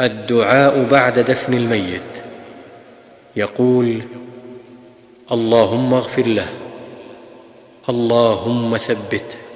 الدعاء بعد دفن الميت. يقول اللهم اغفر له. اللهم ثبته.